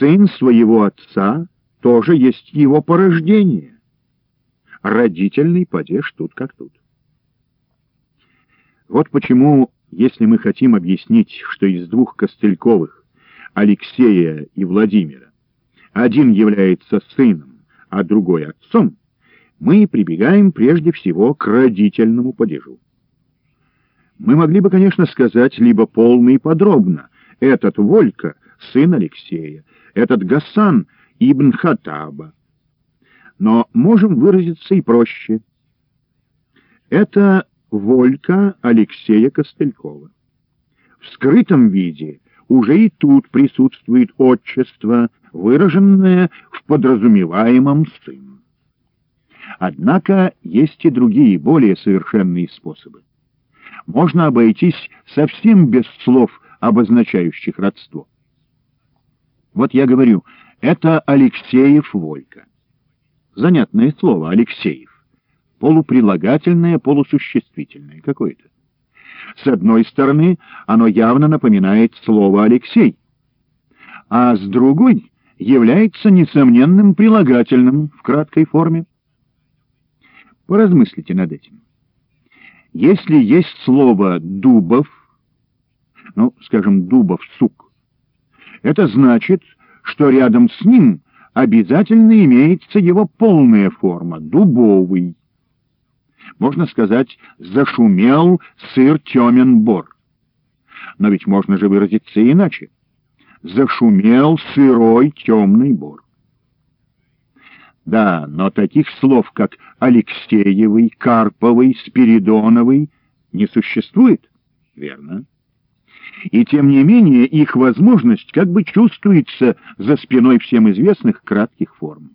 сын своего отца тоже есть его порождение. Родительный падеж тут как тут. Вот почему, если мы хотим объяснить, что из двух Костыльковых, Алексея и Владимира, один является сыном, а другой отцом, мы прибегаем прежде всего к родительному падежу. Мы могли бы, конечно, сказать либо полно и подробно, этот Волька — сын Алексея, этот Гасан — Ибн Хатаба. Но можем выразиться и проще. Это Волька Алексея Костылькова. В скрытом виде уже и тут присутствует отчество, выраженное в подразумеваемом сын. Однако есть и другие, более совершенные способы. Можно обойтись совсем без слов, обозначающих родство. Вот я говорю, это Алексеев Волька. Занятное слово «Алексеев». Полуприлагательное, полусуществительное какое-то. С одной стороны, оно явно напоминает слово «Алексей», а с другой является несомненным прилагательным в краткой форме. Поразмыслите над этим. Если есть слово «дубов», ну, скажем, «дубов сук», это значит, что рядом с ним обязательно имеется его полная форма — дубовый. Можно сказать, зашумел сыр темен бор. Но ведь можно же выразиться иначе. Зашумел сырой темный бор. Да, но таких слов, как Алексеевый, Карповый, Спиридоновый, не существует, верно? И тем не менее их возможность как бы чувствуется за спиной всем известных кратких форм.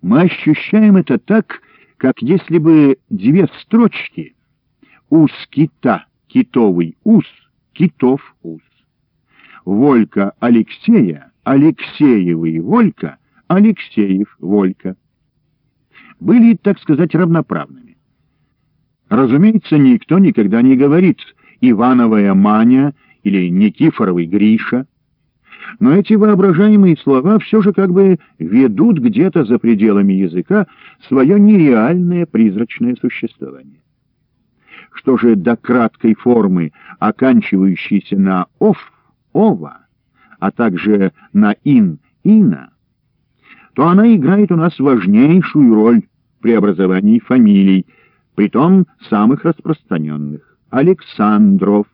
Мы ощущаем это так, как если бы две строчки «Ус кита, китовый ус, китов ус». Волька Алексея, Алексеевый Волька, Алексеев Волька. Были, так сказать, равноправными. Разумеется, никто никогда не говорит «Ивановая Маня» или «Никифоровый Гриша», но эти воображаемые слова все же как бы ведут где-то за пределами языка свое нереальное призрачное существование. Что же до краткой формы, оканчивающейся на «ов», «ова», а также на «ин», «ина», то она играет у нас важнейшую роль при образовании фамилий, притом самых распространенных. Александров,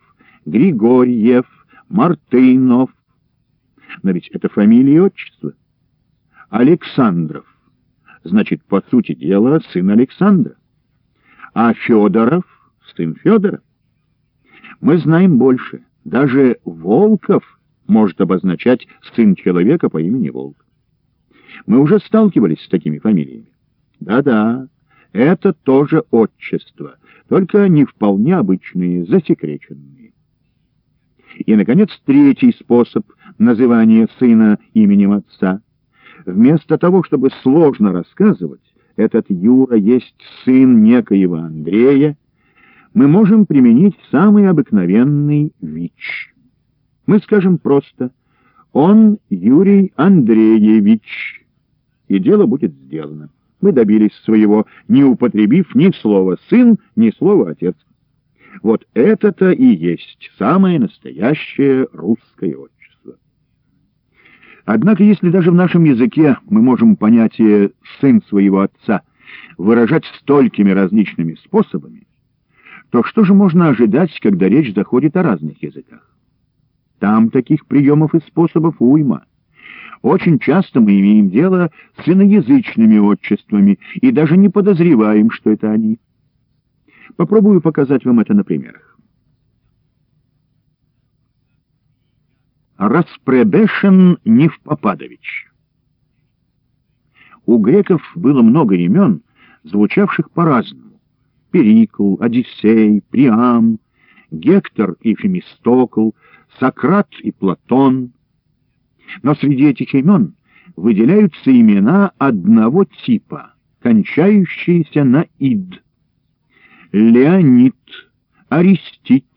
Григорьев, Мартынов. Но ведь это фамилия и отчество. Александров. Значит, по сути дела, сын Александра. А Федоров — сын Федора. Мы знаем больше. Даже Волков может обозначать сын человека по имени Волк. Мы уже сталкивались с такими фамилиями. Да-да, это тоже отчество, только не вполне обычные, засекреченные. И, наконец, третий способ называния сына именем отца. Вместо того, чтобы сложно рассказывать, этот Юра есть сын некоего Андрея, мы можем применить самый обыкновенный ВИЧ. Мы скажем просто «Он Юрий Андреевич», и дело будет сделано. Мы добились своего, не употребив ни слова «сын», ни слова «отец». Вот это-то и есть самое настоящее русское отчество. Однако, если даже в нашем языке мы можем понятие «сын своего отца» выражать столькими различными способами, то что же можно ожидать, когда речь заходит о разных языках? Там таких приемов и способов уйма. Очень часто мы имеем дело с иноязычными отчествами и даже не подозреваем, что это они. Попробую показать вам это на примерах. Распребешен Невпопадович. У греков было много имен, звучавших по-разному. Перикл, Одиссей, Приам, Гектор и Фемистокл, Сократ и Платон — но среди этих имен выделяются имена одного типа, кончающиеся на «ид». Леонид, Аристит,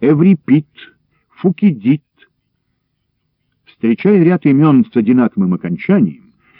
Эврипид, Фукидид. встречая ряд имен с одинаковым окончанием,